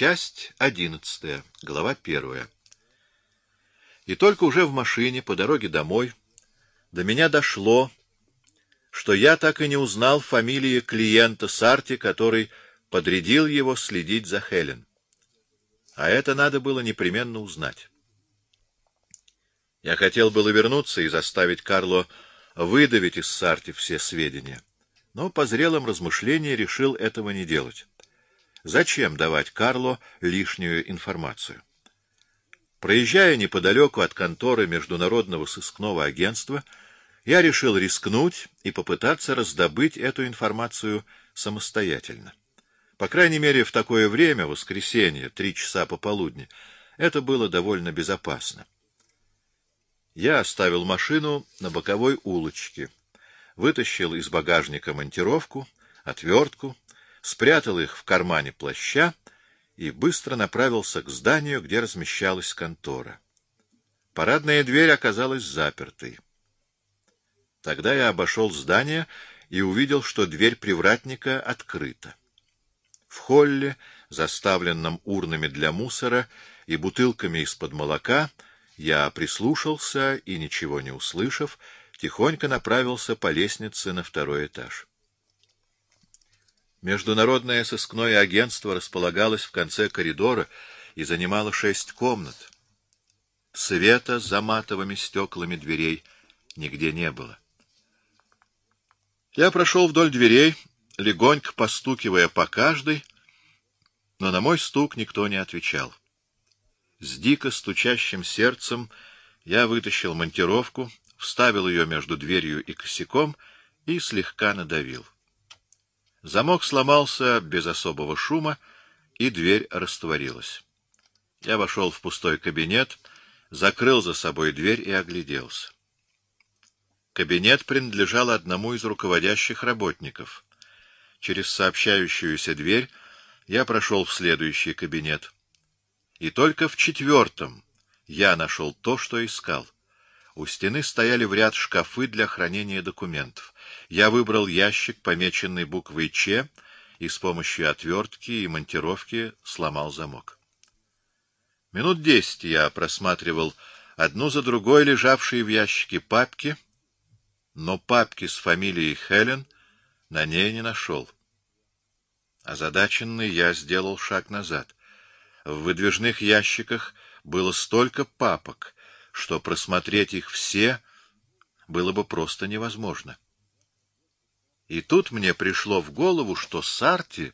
Часть одиннадцатая, глава первая. И только уже в машине по дороге домой до меня дошло, что я так и не узнал фамилии клиента Сарти, который подрядил его следить за Хелен. А это надо было непременно узнать. Я хотел было вернуться и заставить Карло выдавить из Сарти все сведения, но по зрелым размышлениям решил этого не делать. Зачем давать Карло лишнюю информацию? Проезжая неподалеку от конторы Международного сыскного агентства, я решил рискнуть и попытаться раздобыть эту информацию самостоятельно. По крайней мере, в такое время, воскресенье, три часа пополудни, это было довольно безопасно. Я оставил машину на боковой улочке, вытащил из багажника монтировку, отвертку, спрятал их в кармане плаща и быстро направился к зданию, где размещалась контора. Парадная дверь оказалась запертой. Тогда я обошел здание и увидел, что дверь привратника открыта. В холле, заставленном урнами для мусора и бутылками из-под молока, я прислушался и, ничего не услышав, тихонько направился по лестнице на второй этаж. Международное сыскное агентство располагалось в конце коридора и занимало шесть комнат. Света за матовыми стеклами дверей нигде не было. Я прошел вдоль дверей, легонько постукивая по каждой, но на мой стук никто не отвечал. С дико стучащим сердцем я вытащил монтировку, вставил ее между дверью и косяком и слегка надавил. Замок сломался без особого шума, и дверь растворилась. Я вошел в пустой кабинет, закрыл за собой дверь и огляделся. Кабинет принадлежал одному из руководящих работников. Через сообщающуюся дверь я прошел в следующий кабинет. И только в четвертом я нашел то, что искал. У стены стояли в ряд шкафы для хранения документов. Я выбрал ящик, помеченный буквой «Ч», и с помощью отвертки и монтировки сломал замок. Минут десять я просматривал одну за другой лежавшие в ящике папки, но папки с фамилией Хелен на ней не нашел. Озадаченный я сделал шаг назад. В выдвижных ящиках было столько папок, что просмотреть их все было бы просто невозможно. И тут мне пришло в голову, что Сарти,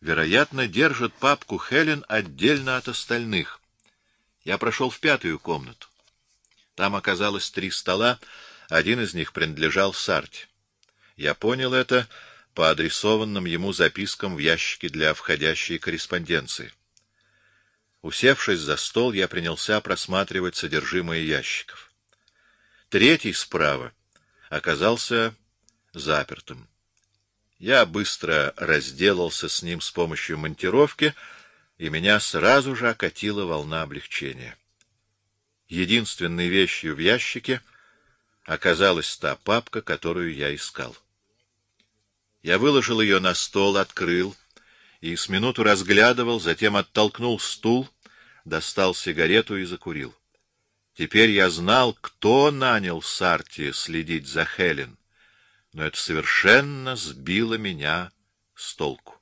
вероятно, держит папку Хелен отдельно от остальных. Я прошел в пятую комнату. Там оказалось три стола, один из них принадлежал Сарти. Я понял это по адресованным ему запискам в ящике для входящей корреспонденции. Усевшись за стол, я принялся просматривать содержимое ящиков. Третий справа оказался запертым. Я быстро разделался с ним с помощью монтировки, и меня сразу же окатила волна облегчения. Единственной вещью в ящике оказалась та папка, которую я искал. Я выложил ее на стол, открыл и с минуту разглядывал, затем оттолкнул стул, достал сигарету и закурил. Теперь я знал, кто нанял Сарти следить за Хелен, но это совершенно сбило меня с толку.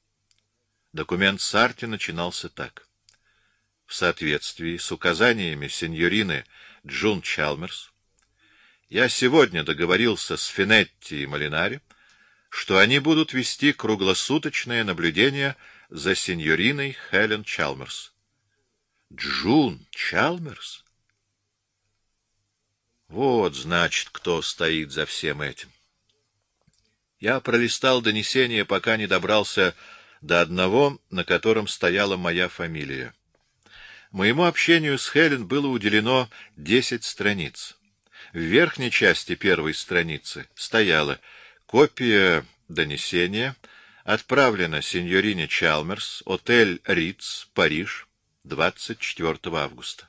Документ Сарти начинался так. В соответствии с указаниями сеньорины Джун Чалмерс, я сегодня договорился с Финетти и Малинари, что они будут вести круглосуточное наблюдение за сеньориной Хелен Чалмерс. Джун Чалмерс? Вот, значит, кто стоит за всем этим. Я пролистал донесение, пока не добрался до одного, на котором стояла моя фамилия. Моему общению с Хелен было уделено десять страниц. В верхней части первой страницы стояла копия донесения, отправлена сеньорине Чалмерс, отель Риц, Париж, 24 августа.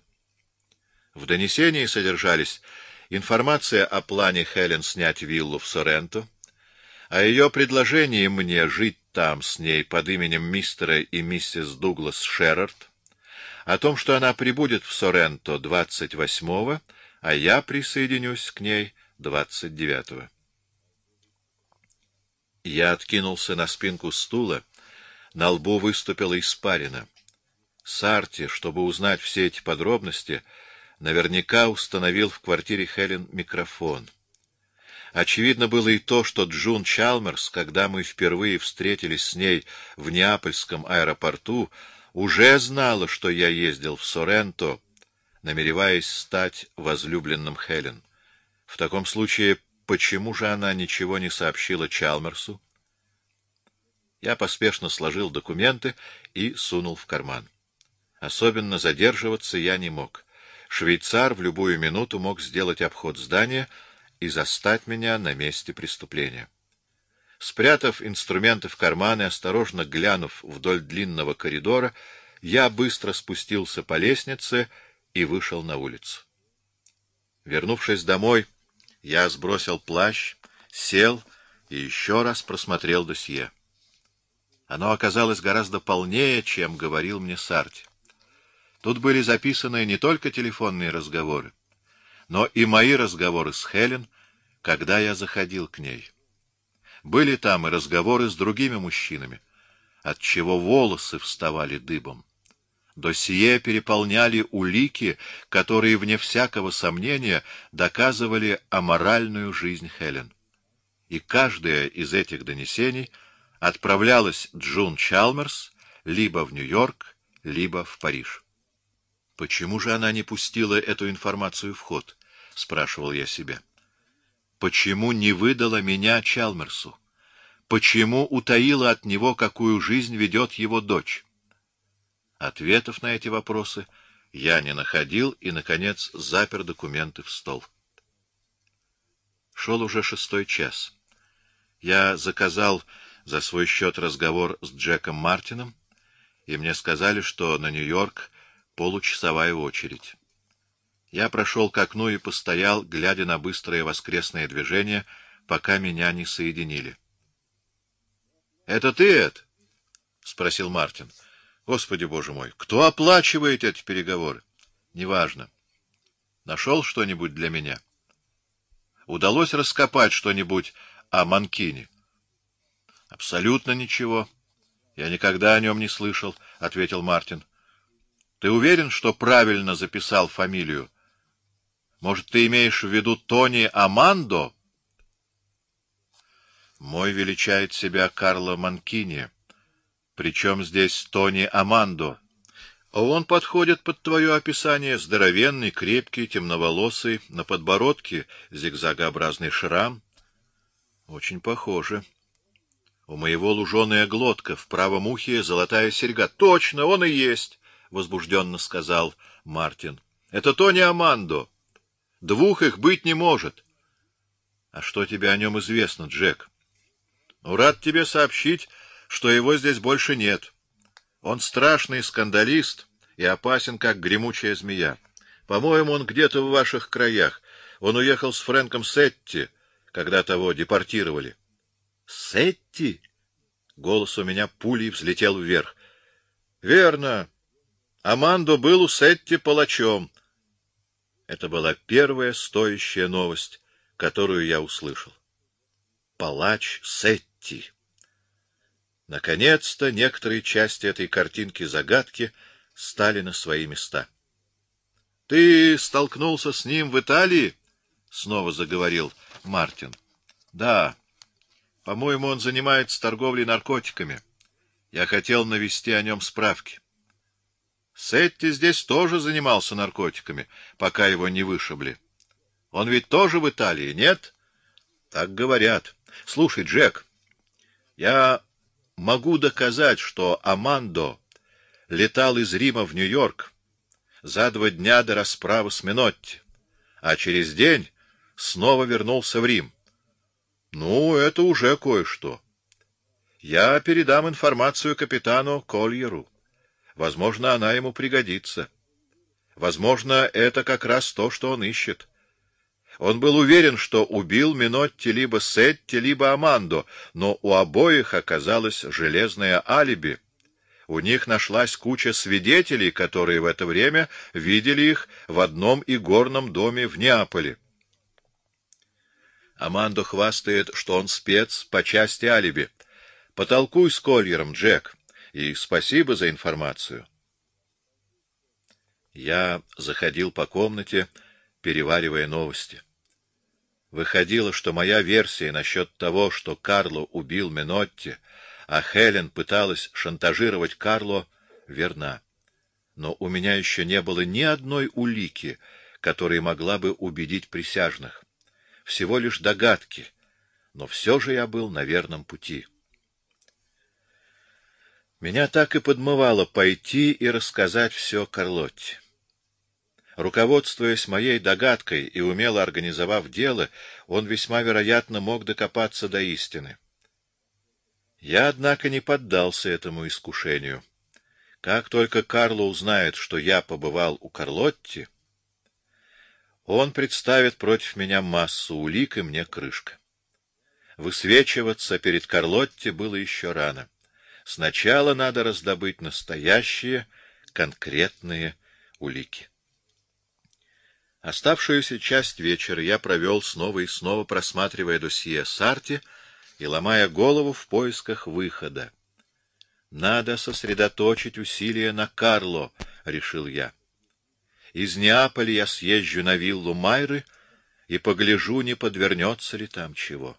В донесении содержались информация о плане Хелен снять виллу в Соренто, о ее предложении мне жить там с ней под именем мистера и миссис Дуглас Шерард, о том, что она прибудет в Соренто 28-го, а я присоединюсь к ней 29-го. Я откинулся на спинку стула, на лбу выступила испарина. Сарти, чтобы узнать все эти подробности, наверняка установил в квартире Хелен микрофон. Очевидно было и то, что Джун Чалмерс, когда мы впервые встретились с ней в Неапольском аэропорту, уже знала, что я ездил в Соренто, намереваясь стать возлюбленным Хелен. В таком случае, почему же она ничего не сообщила Чалмерсу? Я поспешно сложил документы и сунул в карман. Особенно задерживаться я не мог. Швейцар в любую минуту мог сделать обход здания и застать меня на месте преступления. Спрятав инструменты в карманы, осторожно глянув вдоль длинного коридора, я быстро спустился по лестнице и вышел на улицу. Вернувшись домой, я сбросил плащ, сел и еще раз просмотрел досье. Оно оказалось гораздо полнее, чем говорил мне Сарти. Тут были записаны не только телефонные разговоры, но и мои разговоры с Хелен, когда я заходил к ней. Были там и разговоры с другими мужчинами, от чего волосы вставали дыбом. Досье переполняли улики, которые, вне всякого сомнения, доказывали аморальную жизнь Хелен. И каждое из этих донесений отправлялось Джун Чалмерс либо в Нью-Йорк, либо в Париж. Почему же она не пустила эту информацию в ход? спрашивал я себя. Почему не выдала меня Чалмерсу? Почему утаила от него, какую жизнь ведет его дочь? Ответов на эти вопросы я не находил и наконец запер документы в стол. Шел уже шестой час. Я заказал за свой счет разговор с Джеком Мартином, и мне сказали, что на Нью-Йорк получасовая очередь. Я прошел к окну и постоял, глядя на быстрое воскресное движение, пока меня не соединили. — Это ты, Эд? — спросил Мартин. — Господи, боже мой, кто оплачивает эти переговоры? — Неважно. Нашел что-нибудь для меня? Удалось раскопать что-нибудь о Манкине? — Абсолютно ничего. Я никогда о нем не слышал, — ответил Мартин. — ты уверен, что правильно записал фамилию? Может, ты имеешь в виду Тони Амандо? Мой величает себя Карло Манкини. Причем здесь Тони Амандо? Он подходит под твое описание, здоровенный, крепкий, темноволосый, на подбородке зигзагообразный шрам. Очень похоже. У моего луженая глотка, в правом ухе золотая серьга. Точно, он и есть. — возбужденно сказал Мартин. — Это Тони Амандо. Двух их быть не может. — А что тебе о нем известно, Джек? — Ну, рад тебе сообщить, что его здесь больше нет. Он страшный скандалист и опасен, как гремучая змея. По-моему, он где-то в ваших краях. Он уехал с Фрэнком Сетти, когда того депортировали. — Сетти? Голос у меня пулей взлетел вверх. — Верно. Амандо был у Сетти палачом. Это была первая стоящая новость, которую я услышал. Палач Сетти. Наконец-то некоторые части этой картинки загадки стали на свои места. — Ты столкнулся с ним в Италии? — снова заговорил Мартин. — Да. По-моему, он занимается торговлей наркотиками. Я хотел навести о нем справки. — Сетти здесь тоже занимался наркотиками, пока его не вышибли. Он ведь тоже в Италии, нет? Так говорят. Слушай, Джек, я могу доказать, что Амандо летал из Рима в Нью-Йорк за два дня до расправы с Минотти, а через день снова вернулся в Рим. Ну, это уже кое-что. Я передам информацию капитану Кольеру. Возможно, она ему пригодится. Возможно, это как раз то, что он ищет. Он был уверен, что убил Минотти либо Сетти, либо Амандо, но у обоих оказалось железное алиби. У них нашлась куча свидетелей, которые в это время видели их в одном игорном доме в Неаполе. Амандо хвастает, что он спец по части алиби. Потолкуй с Кольером, Джек, и спасибо за информацию. Я заходил по комнате, переваривая новости. Выходило, что моя версия насчет того, что Карло убил Менотти, а Хелен пыталась шантажировать Карло, верна. Но у меня еще не было ни одной улики, которая могла бы убедить присяжных. Всего лишь догадки, но все же я был на верном пути. Меня так и подмывало пойти и рассказать все Карлотте. Руководствуясь моей догадкой и умело организовав дело, он весьма вероятно мог докопаться до истины. Я, однако, не поддался этому искушению. Как только Карло узнает, что я побывал у Карлотти, он представит против меня массу улик, и мне крышка. Высвечиваться перед Карлотти было еще рано. Сначала надо раздобыть настоящие, конкретные улики. Оставшуюся часть вечера я провел снова и снова, просматривая досье Сарти и ломая голову в поисках выхода. Надо сосредоточить усилия на Карло, решил я. Из Неаполя я съезжу на виллу Майры и погляжу, не подвернется ли там чего.